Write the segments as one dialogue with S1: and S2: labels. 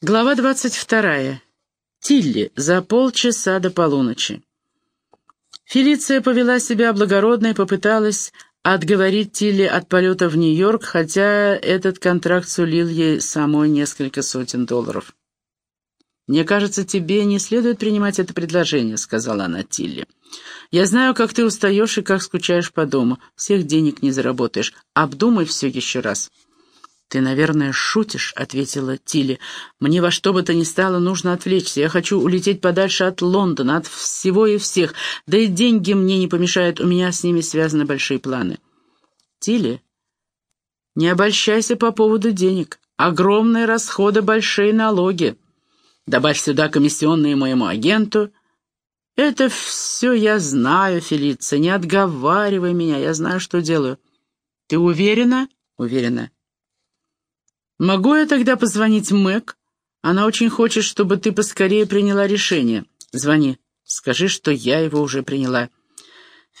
S1: Глава двадцать вторая. Тилли. За полчаса до полуночи. Фелиция повела себя благородно и попыталась отговорить Тилли от полета в Нью-Йорк, хотя этот контракт сулил ей самой несколько сотен долларов. «Мне кажется, тебе не следует принимать это предложение», — сказала она Тилли. «Я знаю, как ты устаешь и как скучаешь по дому. Всех денег не заработаешь. Обдумай все еще раз». «Ты, наверное, шутишь», — ответила Тилли. «Мне во что бы то ни стало нужно отвлечься. Я хочу улететь подальше от Лондона, от всего и всех. Да и деньги мне не помешают, у меня с ними связаны большие планы». «Тилли, не обольщайся по поводу денег. Огромные расходы, большие налоги. Добавь сюда комиссионные моему агенту». «Это все я знаю, Фелиция, не отговаривай меня, я знаю, что делаю». «Ты уверена?» «Уверена». «Могу я тогда позвонить Мэг? Она очень хочет, чтобы ты поскорее приняла решение. Звони. Скажи, что я его уже приняла».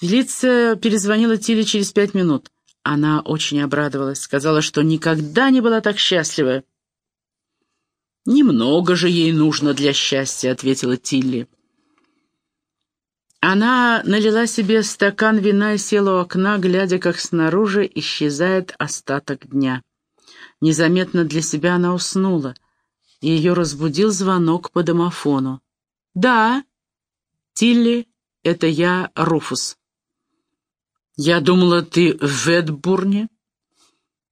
S1: Фелиция перезвонила Тиле через пять минут. Она очень обрадовалась, сказала, что никогда не была так счастлива. «Немного же ей нужно для счастья», — ответила Тилли. Она налила себе стакан вина и села у окна, глядя, как снаружи исчезает остаток дня. Незаметно для себя она уснула, и ее разбудил звонок по домофону. «Да, Тилли, это я, Руфус». «Я думала, ты в Эдбурне?»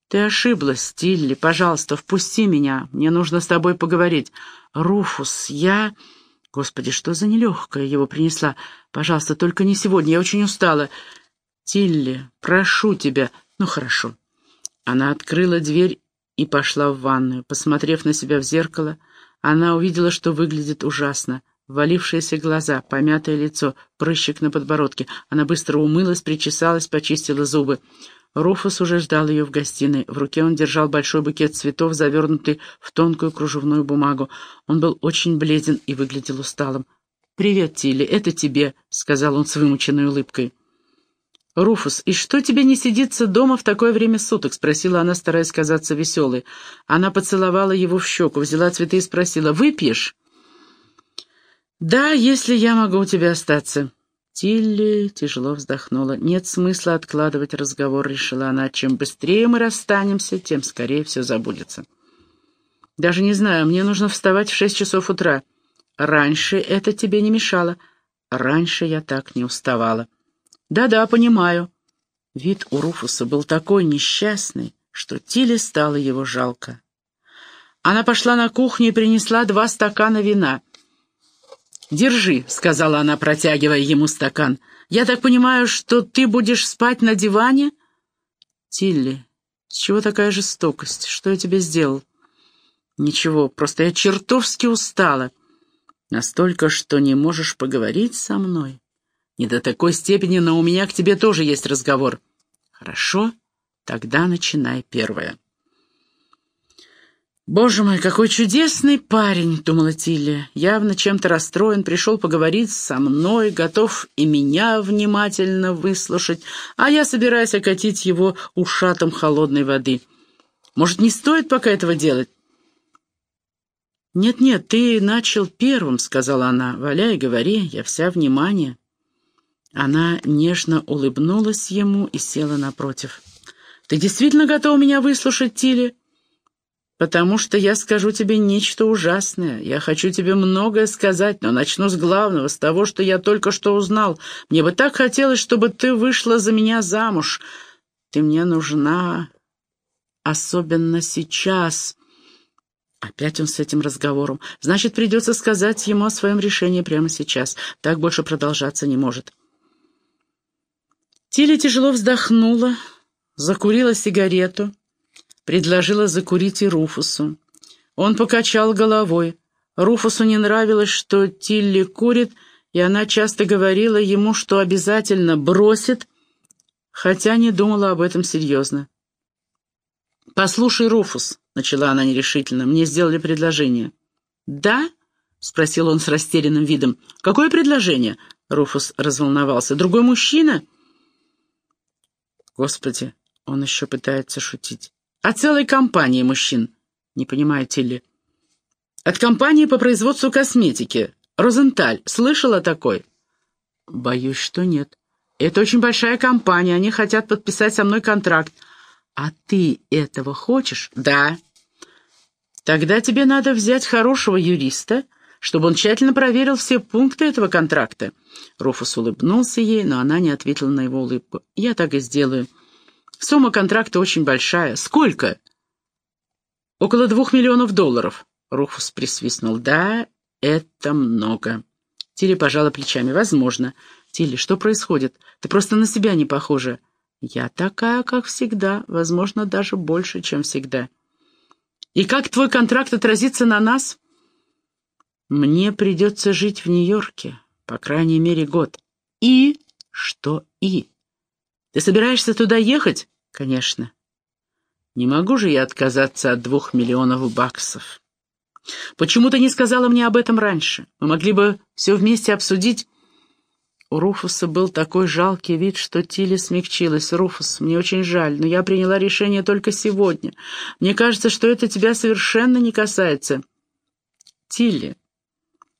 S1: «Ты ошиблась, Тилли. Пожалуйста, впусти меня. Мне нужно с тобой поговорить. Руфус, я...» Господи, что за нелегкая его принесла. Пожалуйста, только не сегодня, я очень устала. Тилли, прошу тебя. Ну, хорошо. Она открыла дверь и пошла в ванную. Посмотрев на себя в зеркало, она увидела, что выглядит ужасно. Валившиеся глаза, помятое лицо, прыщик на подбородке. Она быстро умылась, причесалась, почистила зубы. Руфус уже ждал ее в гостиной. В руке он держал большой букет цветов, завернутый в тонкую кружевную бумагу. Он был очень бледен и выглядел усталым. «Привет, Тилли, это тебе», — сказал он с вымученной улыбкой. «Руфус, и что тебе не сидится дома в такое время суток?» — спросила она, стараясь казаться веселой. Она поцеловала его в щеку, взяла цветы и спросила, «Выпьешь?» «Да, если я могу у тебя остаться». Тилли тяжело вздохнула. «Нет смысла откладывать разговор», — решила она. «Чем быстрее мы расстанемся, тем скорее все забудется». «Даже не знаю, мне нужно вставать в шесть часов утра. Раньше это тебе не мешало. Раньше я так не уставала». «Да-да, понимаю». Вид у Руфуса был такой несчастный, что Тиле стало его жалко. Она пошла на кухню и принесла два стакана вина. «Держи», — сказала она, протягивая ему стакан. «Я так понимаю, что ты будешь спать на диване?» «Тилли, с чего такая жестокость? Что я тебе сделал?» «Ничего, просто я чертовски устала. Настолько, что не можешь поговорить со мной». Не до такой степени, но у меня к тебе тоже есть разговор. Хорошо, тогда начинай первое. «Боже мой, какой чудесный парень!» — думала Тилли. «Явно чем-то расстроен, пришел поговорить со мной, готов и меня внимательно выслушать, а я собираюсь окатить его ушатом холодной воды. Может, не стоит пока этого делать?» «Нет-нет, ты начал первым», — сказала она. «Валяй, говори, я вся внимание». Она нежно улыбнулась ему и села напротив. «Ты действительно готова меня выслушать, Тилли?» «Потому что я скажу тебе нечто ужасное. Я хочу тебе многое сказать, но начну с главного, с того, что я только что узнал. Мне бы так хотелось, чтобы ты вышла за меня замуж. Ты мне нужна, особенно сейчас». Опять он с этим разговором. Значит, придется сказать ему о своем решении прямо сейчас. Так больше продолжаться не может. Тиля тяжело вздохнула, закурила сигарету, предложила закурить и Руфусу. Он покачал головой. Руфусу не нравилось, что Тилли курит, и она часто говорила ему, что обязательно бросит, хотя не думала об этом серьезно. «Послушай, Руфус», — начала она нерешительно, — «мне сделали предложение». «Да?» — спросил он с растерянным видом. «Какое предложение?» — Руфус разволновался. «Другой мужчина?» Господи, он еще пытается шутить. А целой компании мужчин, не понимаете ли? От компании по производству косметики. Розенталь. Слышала такой?» «Боюсь, что нет. Это очень большая компания, они хотят подписать со мной контракт. А ты этого хочешь?» «Да». «Тогда тебе надо взять хорошего юриста, чтобы он тщательно проверил все пункты этого контракта». Руфус улыбнулся ей, но она не ответила на его улыбку. «Я так и сделаю. Сумма контракта очень большая. Сколько?» «Около двух миллионов долларов». Руфус присвистнул. «Да, это много». Тилли пожала плечами. «Возможно. Тилли, что происходит? Ты просто на себя не похожа». «Я такая, как всегда. Возможно, даже больше, чем всегда». «И как твой контракт отразится на нас?» «Мне придется жить в Нью-Йорке, по крайней мере, год». «И?» «Что «и»?» «Ты собираешься туда ехать?» «Конечно». «Не могу же я отказаться от двух миллионов баксов». Почему ты не сказала мне об этом раньше? Мы могли бы все вместе обсудить». У Руфуса был такой жалкий вид, что Тилли смягчилась. «Руфус, мне очень жаль, но я приняла решение только сегодня. Мне кажется, что это тебя совершенно не касается». «Тилли,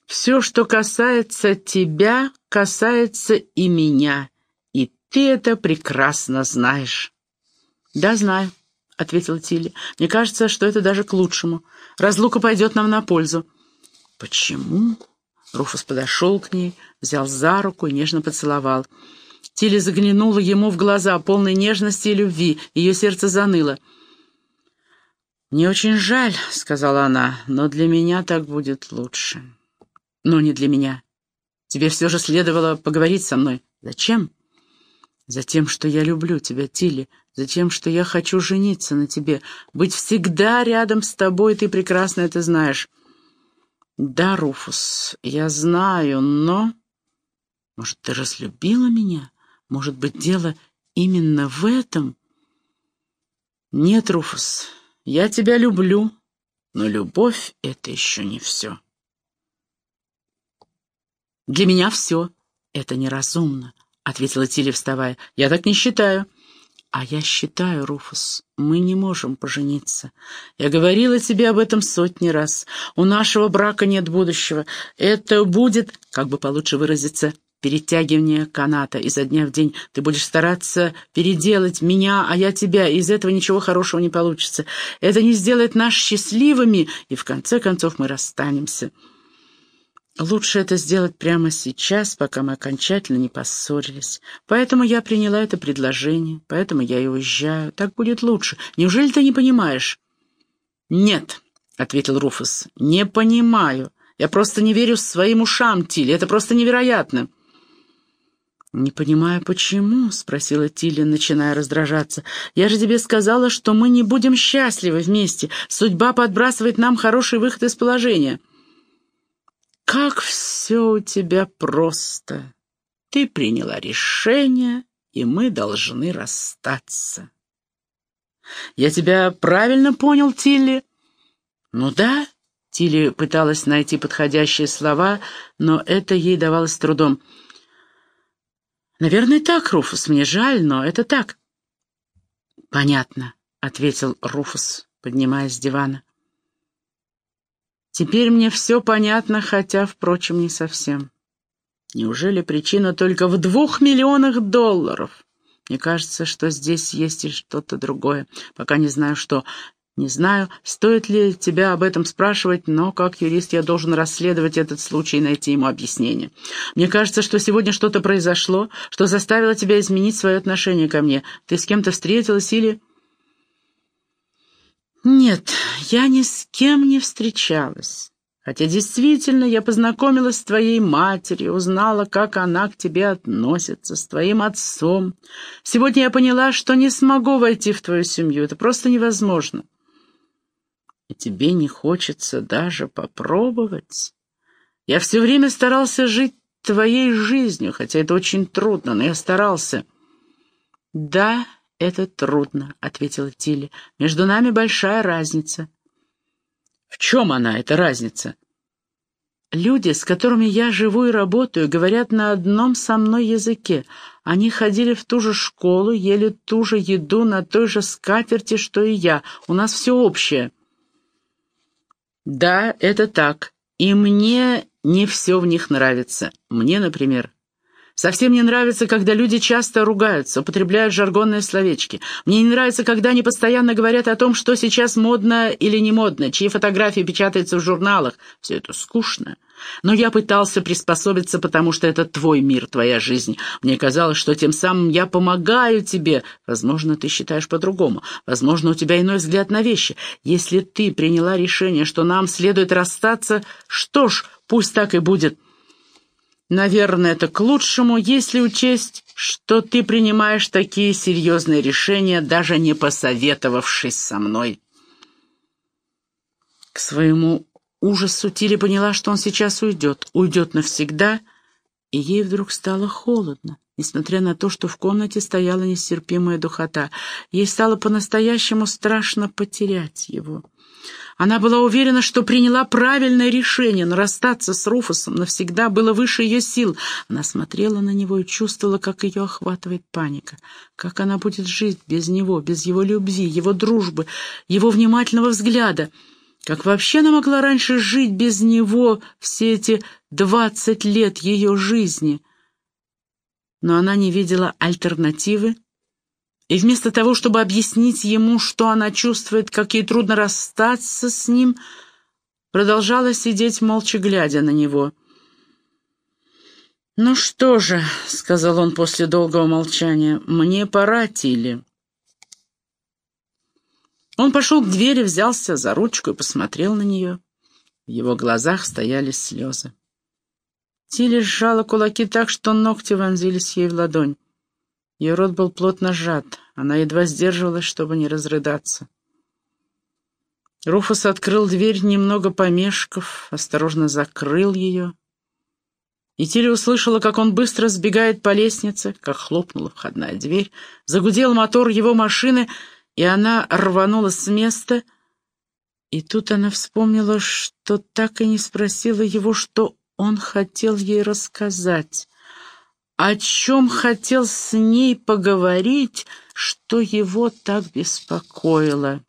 S1: все, что касается тебя, касается и меня, и ты это прекрасно знаешь». «Да, знаю», — ответила Тилли. «Мне кажется, что это даже к лучшему. Разлука пойдет нам на пользу». «Почему?» Руфус подошел к ней, взял за руку и нежно поцеловал. Тилли заглянула ему в глаза, полной нежности и любви. Ее сердце заныло. «Мне очень жаль», — сказала она, — «но для меня так будет лучше». «Но не для меня. Тебе все же следовало поговорить со мной. Зачем?» «Затем, что я люблю тебя, Тилли, Затем, что я хочу жениться на тебе, быть всегда рядом с тобой, ты прекрасно это знаешь. Да, Руфус, я знаю, но... Может, ты разлюбила меня? Может быть, дело именно в этом? Нет, Руфус, я тебя люблю, но любовь — это еще не все. Для меня все. Это неразумно, — ответила Тилли, вставая. Я так не считаю. «А я считаю, Руфус, мы не можем пожениться. Я говорила тебе об этом сотни раз. У нашего брака нет будущего. Это будет, как бы получше выразиться, перетягивание каната изо дня в день. Ты будешь стараться переделать меня, а я тебя, из этого ничего хорошего не получится. Это не сделает нас счастливыми, и в конце концов мы расстанемся». Лучше это сделать прямо сейчас, пока мы окончательно не поссорились. Поэтому я приняла это предложение, поэтому я и уезжаю. Так будет лучше. Неужели ты не понимаешь? Нет, — ответил Руфус, — не понимаю. Я просто не верю своим ушам, Тилли. Это просто невероятно. «Не понимаю, почему?» — спросила Тилли, начиная раздражаться. «Я же тебе сказала, что мы не будем счастливы вместе. Судьба подбрасывает нам хороший выход из положения». Как все у тебя просто. Ты приняла решение, и мы должны расстаться. Я тебя правильно понял, Тилли? Ну да. Тилли пыталась найти подходящие слова, но это ей давалось трудом. «Наверное, так, Руфус. Мне жаль, но это так». «Понятно», — ответил Руфус, поднимаясь с дивана. Теперь мне все понятно, хотя, впрочем, не совсем. Неужели причина только в двух миллионах долларов? Мне кажется, что здесь есть и что-то другое. Пока не знаю, что. Не знаю, стоит ли тебя об этом спрашивать, но как юрист я должен расследовать этот случай и найти ему объяснение. Мне кажется, что сегодня что-то произошло, что заставило тебя изменить свое отношение ко мне. Ты с кем-то встретилась или... Нет, я ни с кем не встречалась. Хотя действительно я познакомилась с твоей матерью, узнала, как она к тебе относится, с твоим отцом. Сегодня я поняла, что не смогу войти в твою семью, это просто невозможно. И тебе не хочется даже попробовать? Я все время старался жить твоей жизнью, хотя это очень трудно, но я старался. Да, «Это трудно», — ответила Тилли. «Между нами большая разница». «В чем она, эта разница?» «Люди, с которыми я живу и работаю, говорят на одном со мной языке. Они ходили в ту же школу, ели ту же еду на той же скатерти, что и я. У нас все общее». «Да, это так. И мне не все в них нравится. Мне, например, Совсем не нравится, когда люди часто ругаются, употребляют жаргонные словечки. Мне не нравится, когда они постоянно говорят о том, что сейчас модно или не модно, чьи фотографии печатаются в журналах. Все это скучно. Но я пытался приспособиться, потому что это твой мир, твоя жизнь. Мне казалось, что тем самым я помогаю тебе. Возможно, ты считаешь по-другому. Возможно, у тебя иной взгляд на вещи. Если ты приняла решение, что нам следует расстаться, что ж, пусть так и будет. Наверное, это к лучшему, если учесть, что ты принимаешь такие серьезные решения, даже не посоветовавшись со мной. К своему ужасу Тили поняла, что он сейчас уйдет, уйдет навсегда, и ей вдруг стало холодно, несмотря на то, что в комнате стояла нестерпимая духота. Ей стало по-настоящему страшно потерять его. Она была уверена, что приняла правильное решение, но расстаться с Руфусом навсегда было выше ее сил. Она смотрела на него и чувствовала, как ее охватывает паника. Как она будет жить без него, без его любви, его дружбы, его внимательного взгляда. Как вообще она могла раньше жить без него все эти двадцать лет ее жизни? Но она не видела альтернативы и вместо того, чтобы объяснить ему, что она чувствует, как ей трудно расстаться с ним, продолжала сидеть, молча глядя на него. «Ну что же», — сказал он после долгого молчания, — «мне пора, Тилли». Он пошел к двери, взялся за ручку и посмотрел на нее. В его глазах стояли слезы. Тилли сжала кулаки так, что ногти вонзились ей в ладонь. Ее рот был плотно сжат. Она едва сдерживалась, чтобы не разрыдаться. Руфус открыл дверь, немного помешков, осторожно закрыл ее. И услышала, как он быстро сбегает по лестнице, как хлопнула входная дверь, загудел мотор его машины, и она рванула с места. И тут она вспомнила, что так и не спросила его, что он хотел ей рассказать о чем хотел с ней поговорить, что его так беспокоило.